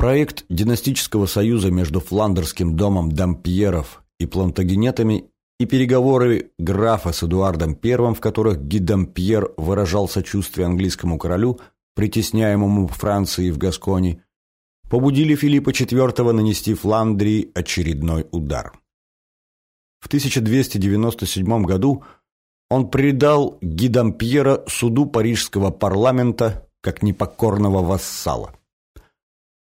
Проект династического союза между фландерским домом Дампьеров и плантагенетами и переговоры графа с Эдуардом I, в которых Ги Дампьер выражал сочувствие английскому королю, притесняемому Францией в Гасконе, побудили Филиппа IV нанести Фландрии очередной удар. В 1297 году он предал Гидампьера суду парижского парламента как непокорного вассала.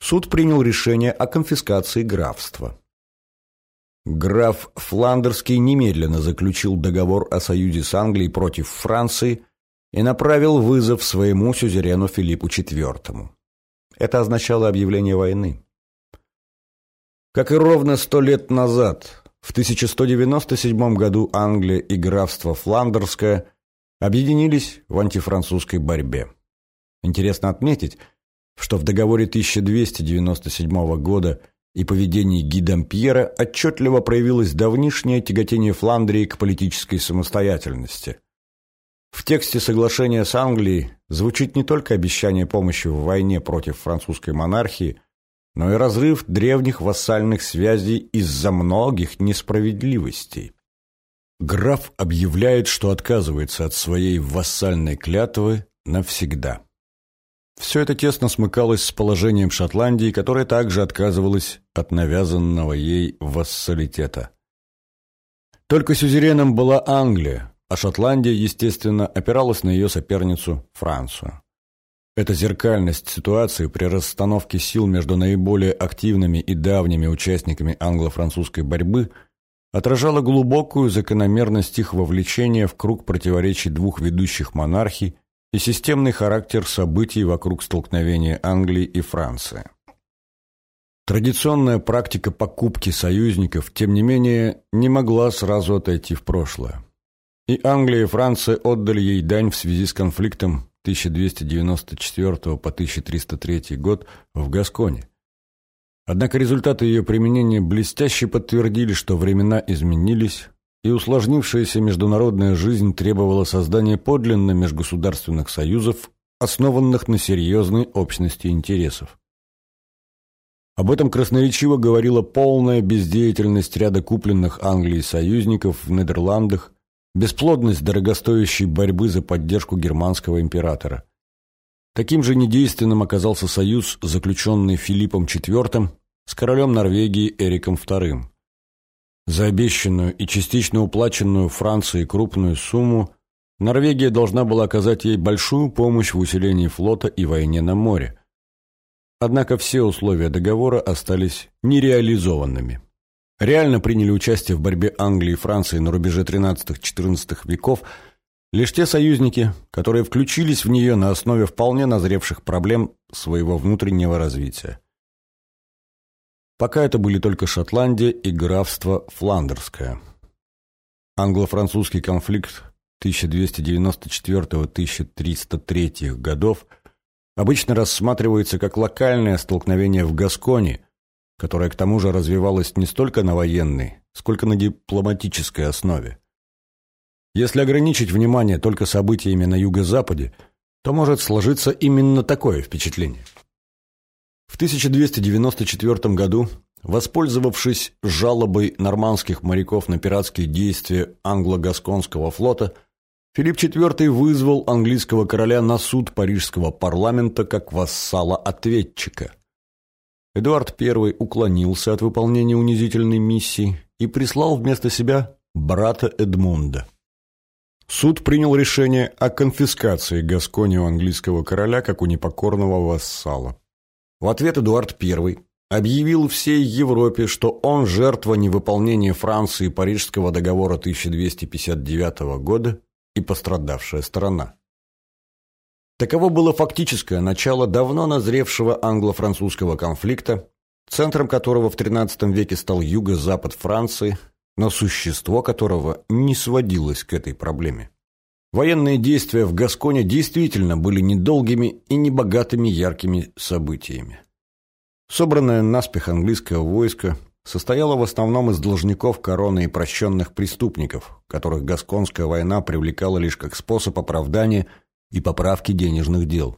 Суд принял решение о конфискации графства. Граф Фландерский немедленно заключил договор о союзе с Англией против Франции и направил вызов своему сюзерену Филиппу IV. Это означало объявление войны. Как и ровно сто лет назад, в 1197 году Англия и графство Фландерское объединились в антифранцузской борьбе. Интересно отметить, что в договоре 1297 года и поведении Гидампьера отчетливо проявилось давнишнее тяготение Фландрии к политической самостоятельности. В тексте соглашения с Англией звучит не только обещание помощи в войне против французской монархии, но и разрыв древних вассальных связей из-за многих несправедливостей. Граф объявляет, что отказывается от своей вассальной клятвы навсегда. Все это тесно смыкалось с положением Шотландии, которая также отказывалась от навязанного ей вассалитета. Только сюзереном была Англия, а Шотландия, естественно, опиралась на ее соперницу Францию. Эта зеркальность ситуации при расстановке сил между наиболее активными и давними участниками англо-французской борьбы отражала глубокую закономерность их вовлечения в круг противоречий двух ведущих монархий и системный характер событий вокруг столкновения Англии и Франции. Традиционная практика покупки союзников, тем не менее, не могла сразу отойти в прошлое. И Англия и Франция отдали ей дань в связи с конфликтом 1294 по 1303 год в Гасконе. Однако результаты ее применения блестяще подтвердили, что времена изменились, и усложнившаяся международная жизнь требовала создания подлинно межгосударственных союзов, основанных на серьезной общности интересов. Об этом красноречиво говорила полная бездеятельность ряда купленных Англией союзников в Нидерландах бесплодность дорогостоящей борьбы за поддержку германского императора. Таким же недейственным оказался союз, заключенный Филиппом IV с королем Норвегии Эриком II. За обещанную и частично уплаченную Францией крупную сумму Норвегия должна была оказать ей большую помощь в усилении флота и войне на море. Однако все условия договора остались нереализованными реально приняли участие в борьбе Англии и Франции на рубеже XIII-XIV веков лишь те союзники, которые включились в нее на основе вполне назревших проблем своего внутреннего развития. Пока это были только Шотландия и графство Фландерское. Англо-французский конфликт 1294-1303 годов обычно рассматривается как локальное столкновение в Гасконе – которая к тому же развивалась не столько на военной, сколько на дипломатической основе. Если ограничить внимание только событиями на юго-западе, то может сложиться именно такое впечатление. В 1294 году, воспользовавшись жалобой нормандских моряков на пиратские действия англо-гасконского флота, Филипп IV вызвал английского короля на суд парижского парламента как вассала-ответчика – Эдуард I уклонился от выполнения унизительной миссии и прислал вместо себя брата Эдмунда. Суд принял решение о конфискации Гаскони у английского короля как у непокорного вассала. В ответ Эдуард I объявил всей Европе, что он жертва невыполнения Франции Парижского договора 1259 года и пострадавшая сторона. Таково было фактическое начало давно назревшего англо-французского конфликта, центром которого в XIII веке стал юго-запад Франции, но существо которого не сводилось к этой проблеме. Военные действия в Гасконе действительно были недолгими и небогатыми яркими событиями. Собранное наспех английское войско состояло в основном из должников короны и прощенных преступников, которых Гасконская война привлекала лишь как способ оправдания – и поправки денежных дел.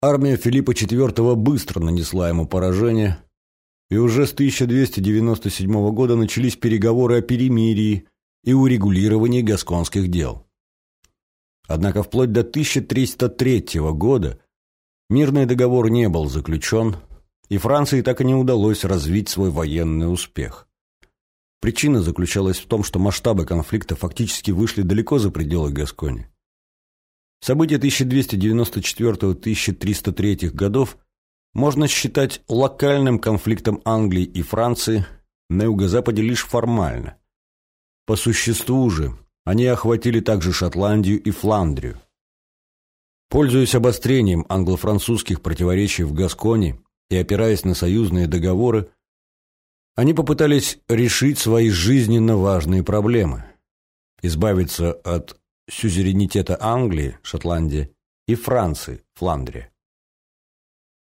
армия Филиппа IV быстро нанесла ему поражение, и уже с 1297 года начались переговоры о перемирии и урегулировании гасконских дел. Однако вплоть до 1303 года мирный договор не был заключен, и Франции так и не удалось развить свой военный успех. Причина заключалась в том, что масштабы конфликта фактически вышли далеко за пределы Гаскони. События 1294-1303 годов можно считать локальным конфликтом Англии и Франции на юго-западе лишь формально. По существу же они охватили также Шотландию и Фландрию. Пользуясь обострением англо-французских противоречий в Гасконе и опираясь на союзные договоры, они попытались решить свои жизненно важные проблемы. Избавиться от сюзеренитета Англии, Шотландия, и Франции, Фландрия.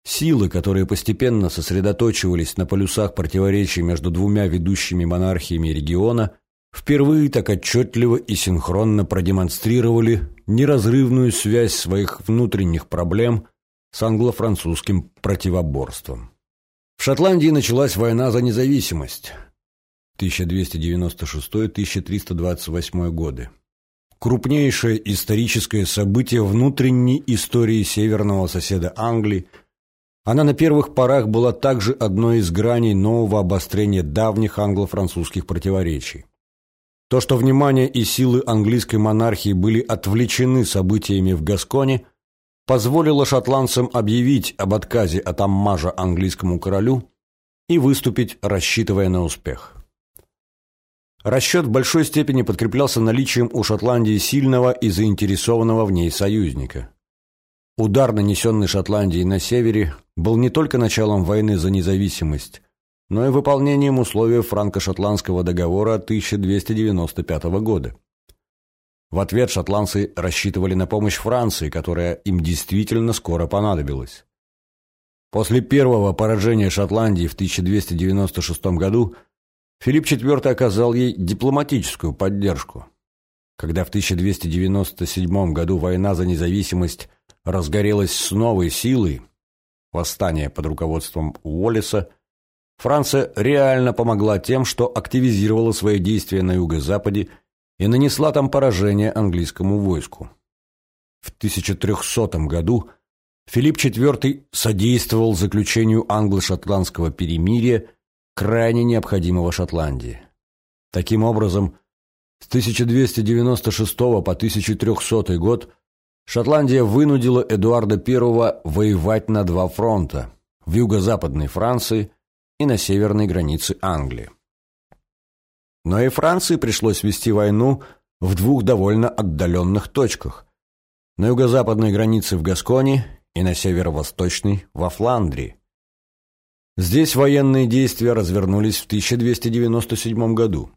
Силы, которые постепенно сосредоточивались на полюсах противоречий между двумя ведущими монархиями региона, впервые так отчетливо и синхронно продемонстрировали неразрывную связь своих внутренних проблем с англо-французским противоборством. В Шотландии началась война за независимость 1296-1328 годы. Крупнейшее историческое событие внутренней истории северного соседа Англии, она на первых порах была также одной из граней нового обострения давних англо-французских противоречий. То, что внимание и силы английской монархии были отвлечены событиями в Гасконе – позволило шотландцам объявить об отказе от аммажа английскому королю и выступить, рассчитывая на успех. Расчет в большой степени подкреплялся наличием у Шотландии сильного и заинтересованного в ней союзника. Удар, нанесенный Шотландией на севере, был не только началом войны за независимость, но и выполнением условий франко-шотландского договора 1295 года. В ответ шотландцы рассчитывали на помощь Франции, которая им действительно скоро понадобилась. После первого поражения Шотландии в 1296 году Филипп IV оказал ей дипломатическую поддержку. Когда в 1297 году война за независимость разгорелась с новой силой, восстание под руководством Уоллеса, Франция реально помогла тем, что активизировала свои действия на юго-западе и нанесла там поражение английскому войску. В 1300 году Филипп IV содействовал заключению англо-шотландского перемирия, крайне необходимого Шотландии. Таким образом, с 1296 по 1300 год Шотландия вынудила Эдуарда I воевать на два фронта – в юго-западной Франции и на северной границе Англии. Но и Франции пришлось вести войну в двух довольно отдаленных точках – на юго-западной границе в Гасконе и на северо-восточной во Фландрии. Здесь военные действия развернулись в 1297 году.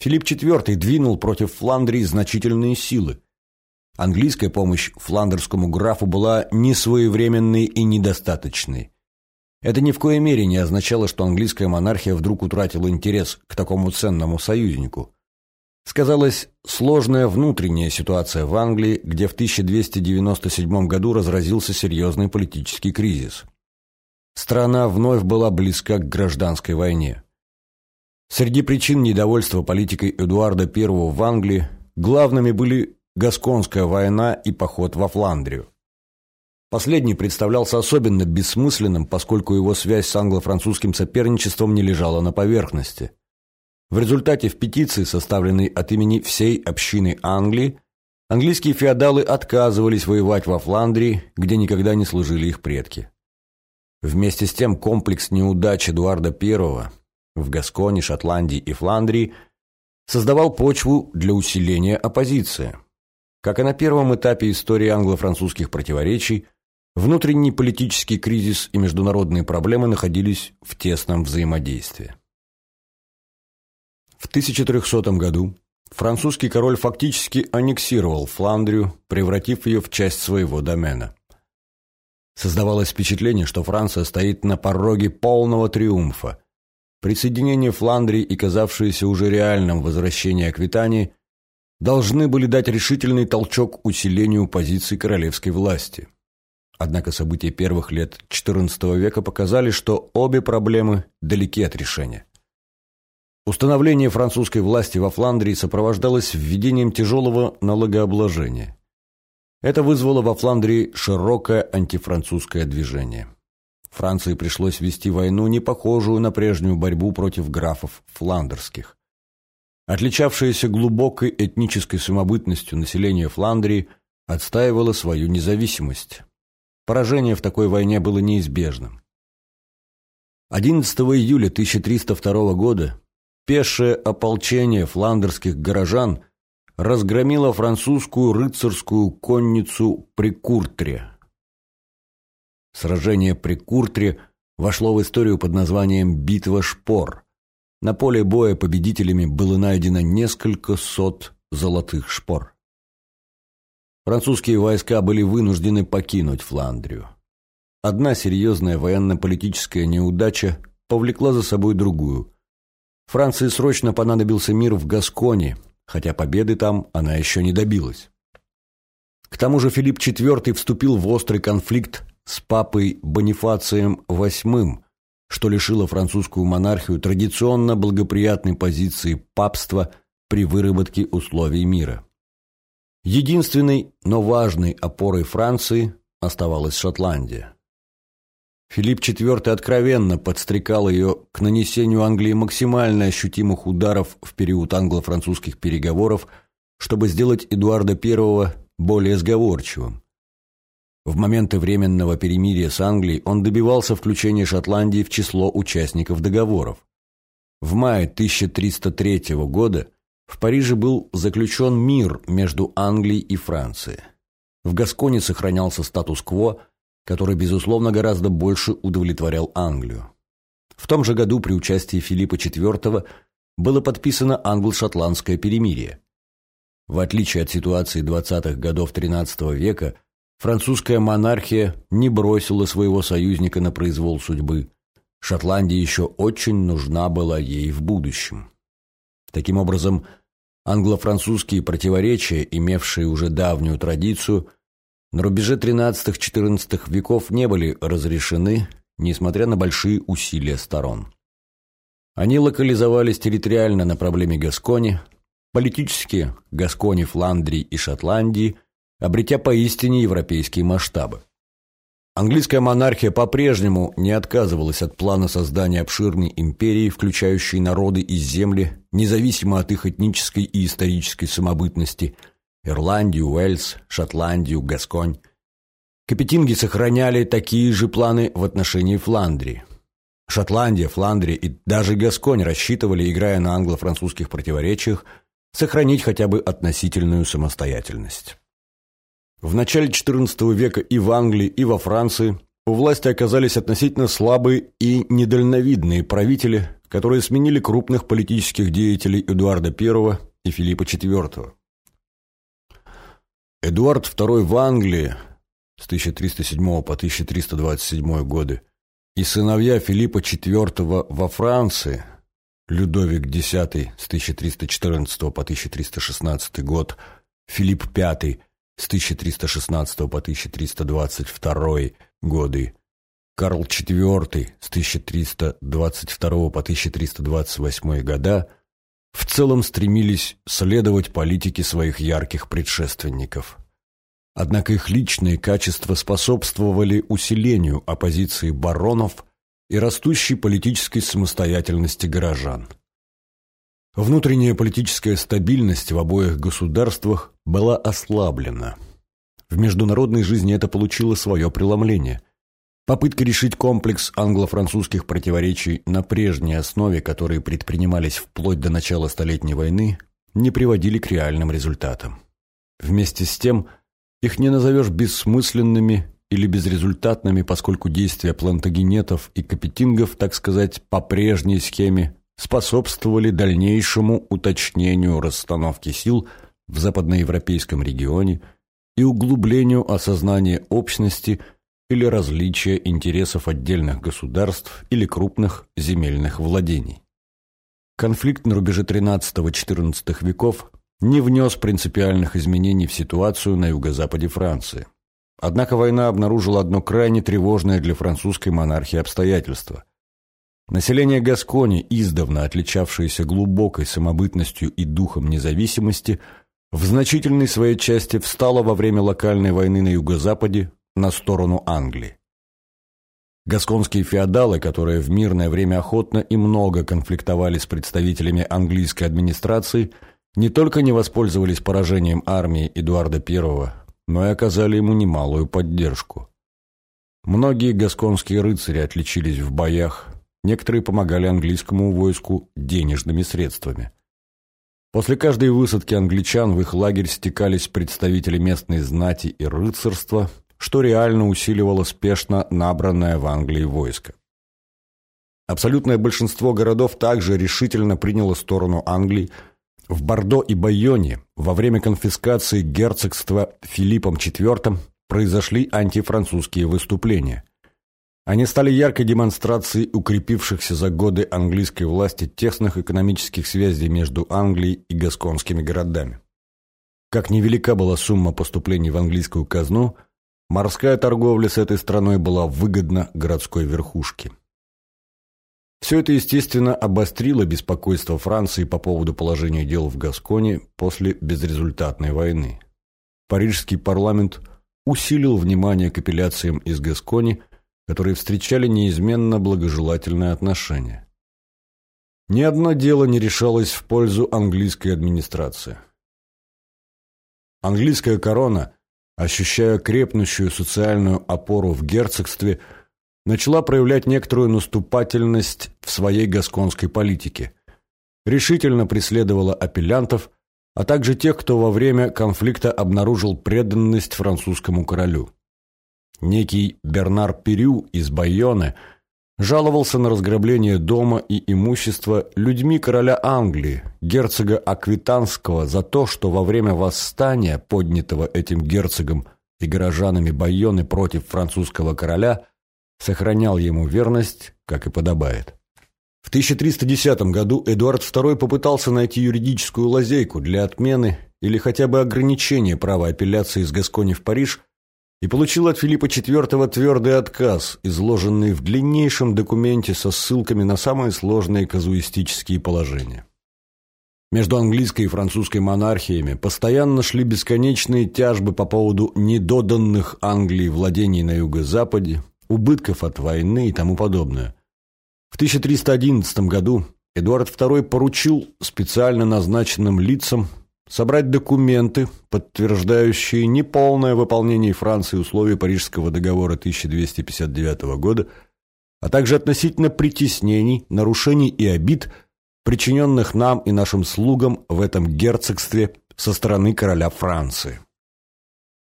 Филипп IV двинул против Фландрии значительные силы. Английская помощь фландерскому графу была несвоевременной и недостаточной. Это ни в коей мере не означало, что английская монархия вдруг утратила интерес к такому ценному союзнику. Сказалась сложная внутренняя ситуация в Англии, где в 1297 году разразился серьезный политический кризис. Страна вновь была близка к гражданской войне. Среди причин недовольства политикой Эдуарда I в Англии главными были Гасконская война и поход во Фландрию. Последний представлялся особенно бессмысленным, поскольку его связь с англо-французским соперничеством не лежала на поверхности. В результате в петиции, составленной от имени всей общины Англии, английские феодалы отказывались воевать во Фландрии, где никогда не служили их предки. Вместе с тем комплекс неудач Эдуарда I в Гасконе, Шотландии и Фландрии создавал почву для усиления оппозиции. Как и на первом этапе истории англо-французских противоречий – Внутренний политический кризис и международные проблемы находились в тесном взаимодействии. В 1300 году французский король фактически аннексировал Фландрию, превратив ее в часть своего домена. Создавалось впечатление, что Франция стоит на пороге полного триумфа. Присоединение Фландрии и казавшееся уже реальным возвращение Аквитании должны были дать решительный толчок усилению позиций королевской власти – Однако события первых лет XIV века показали, что обе проблемы далеки от решения. Установление французской власти во Фландрии сопровождалось введением тяжелого налогообложения. Это вызвало во Фландрии широкое антифранцузское движение. Франции пришлось вести войну, не похожую на прежнюю борьбу против графов фландерских. Отличавшееся глубокой этнической самобытностью население Фландрии отстаивало свою независимость. Поражение в такой войне было неизбежным. 11 июля 1302 года пешее ополчение фландерских горожан разгромило французскую рыцарскую конницу при Куртре. Сражение при Куртре вошло в историю под названием «Битва шпор». На поле боя победителями было найдено несколько сот золотых шпор французские войска были вынуждены покинуть Фландрию. Одна серьезная военно-политическая неудача повлекла за собой другую. Франции срочно понадобился мир в Гасконе, хотя победы там она еще не добилась. К тому же Филипп IV вступил в острый конфликт с папой Бонифацием VIII, что лишило французскую монархию традиционно благоприятной позиции папства при выработке условий мира. Единственной, но важной опорой Франции оставалась Шотландия. Филипп IV откровенно подстрекал ее к нанесению Англии максимально ощутимых ударов в период англо-французских переговоров, чтобы сделать Эдуарда I более сговорчивым. В моменты временного перемирия с Англией он добивался включения Шотландии в число участников договоров. В мае 1303 года в Париже был заключен мир между Англией и Францией. В Гасконе сохранялся статус-кво, который, безусловно, гораздо больше удовлетворял Англию. В том же году при участии Филиппа IV было подписано англо-шотландское перемирие. В отличие от ситуации 20-х годов XIII века, французская монархия не бросила своего союзника на произвол судьбы. Шотландия еще очень нужна была ей в будущем. Таким образом, англо-французские противоречия, имевшие уже давнюю традицию, на рубеже XIII-XIV веков не были разрешены, несмотря на большие усилия сторон. Они локализовались территориально на проблеме Гаскони, политически – Гаскони, Фландрии и Шотландии, обретя поистине европейские масштабы. Английская монархия по-прежнему не отказывалась от плана создания обширной империи, включающей народы и земли, независимо от их этнической и исторической самобытности – Ирландию, Уэльс, Шотландию, Гасконь. Капетинги сохраняли такие же планы в отношении Фландрии. Шотландия, Фландрия и даже Гасконь рассчитывали, играя на англо-французских противоречиях, сохранить хотя бы относительную самостоятельность. В начале XIV века и в Англии, и во Франции у власти оказались относительно слабые и недальновидные правители, которые сменили крупных политических деятелей Эдуарда I и Филиппа IV. Эдуард II в Англии с 1307 по 1327 годы и сыновья Филиппа IV во Франции Людовик X с 1314 по 1316 год, Филипп V с 1316 по 1322 годы, Карл IV с 1322 по 1328 года в целом стремились следовать политике своих ярких предшественников. Однако их личные качества способствовали усилению оппозиции баронов и растущей политической самостоятельности горожан. Внутренняя политическая стабильность в обоих государствах была ослаблена. В международной жизни это получило свое преломление. Попытки решить комплекс англо-французских противоречий на прежней основе, которые предпринимались вплоть до начала Столетней войны, не приводили к реальным результатам. Вместе с тем, их не назовешь бессмысленными или безрезультатными, поскольку действия плантагенетов и капетингов, так сказать, по прежней схеме способствовали дальнейшему уточнению расстановки сил в западноевропейском регионе и углублению осознания общности или различия интересов отдельных государств или крупных земельных владений. Конфликт на рубеже XIII-XIV веков не внес принципиальных изменений в ситуацию на юго-западе Франции. Однако война обнаружила одно крайне тревожное для французской монархии обстоятельство. Население Гаскони, издавна отличавшееся глубокой самобытностью и духом независимости, в значительной своей части встало во время локальной войны на юго-западе на сторону Англии. Гасконские феодалы, которые в мирное время охотно и много конфликтовали с представителями английской администрации, не только не воспользовались поражением армии Эдуарда I, но и оказали ему немалую поддержку. Многие гасконские рыцари отличились в боях, некоторые помогали английскому войску денежными средствами. После каждой высадки англичан в их лагерь стекались представители местной знати и рыцарства, что реально усиливало спешно набранное в Англии войско. Абсолютное большинство городов также решительно приняло сторону Англии. В Бордо и Байоне во время конфискации герцогства Филиппом IV произошли антифранцузские выступления. Они стали яркой демонстрацией укрепившихся за годы английской власти тесных экономических связей между Англией и гасконскими городами. Как невелика была сумма поступлений в английскую казну, морская торговля с этой страной была выгодна городской верхушке. Все это, естественно, обострило беспокойство Франции по поводу положения дел в Гасконе после безрезультатной войны. Парижский парламент усилил внимание к апелляциям из Гаскони – которые встречали неизменно благожелательное отношение. Ни одно дело не решалось в пользу английской администрации. Английская корона, ощущая крепнущую социальную опору в герцогстве, начала проявлять некоторую наступательность в своей гасконской политике. Решительно преследовала апеллянтов, а также тех, кто во время конфликта обнаружил преданность французскому королю. Некий Бернар Перю из Байоны жаловался на разграбление дома и имущества людьми короля Англии, герцога Аквитанского, за то, что во время восстания, поднятого этим герцогом и горожанами Байоны против французского короля, сохранял ему верность, как и подобает. В 1310 году Эдуард II попытался найти юридическую лазейку для отмены или хотя бы ограничения права апелляции из Гаскони в Париж и получил от Филиппа IV твердый отказ, изложенный в длиннейшем документе со ссылками на самые сложные казуистические положения. Между английской и французской монархиями постоянно шли бесконечные тяжбы по поводу недоданных Англии владений на юго-западе, убытков от войны и тому подобное. В 1311 году Эдуард II поручил специально назначенным лицам собрать документы, подтверждающие неполное выполнение Франции условий Парижского договора 1259 года, а также относительно притеснений, нарушений и обид, причиненных нам и нашим слугам в этом герцогстве со стороны короля Франции.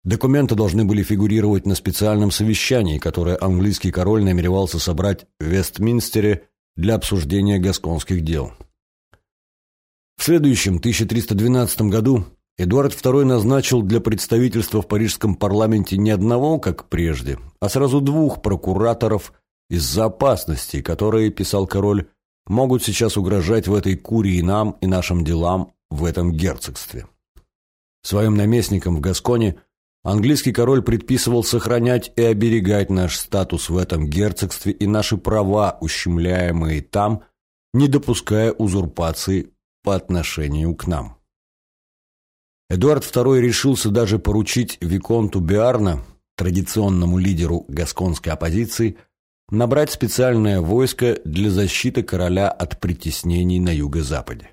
Документы должны были фигурировать на специальном совещании, которое английский король намеревался собрать в Вестминстере для обсуждения гасконских дел. В следующем, 1312 году, Эдуард II назначил для представительства в парижском парламенте не одного, как прежде, а сразу двух прокураторов из-за опасностей, которые, писал король, могут сейчас угрожать в этой курии нам и нашим делам в этом герцогстве. Своим наместникам в Гасконе английский король предписывал сохранять и оберегать наш статус в этом герцогстве и наши права, ущемляемые там, не допуская узурпации по отношению к нам. Эдуард II решился даже поручить Виконту Биарна, традиционному лидеру гасконской оппозиции, набрать специальное войско для защиты короля от притеснений на юго-западе.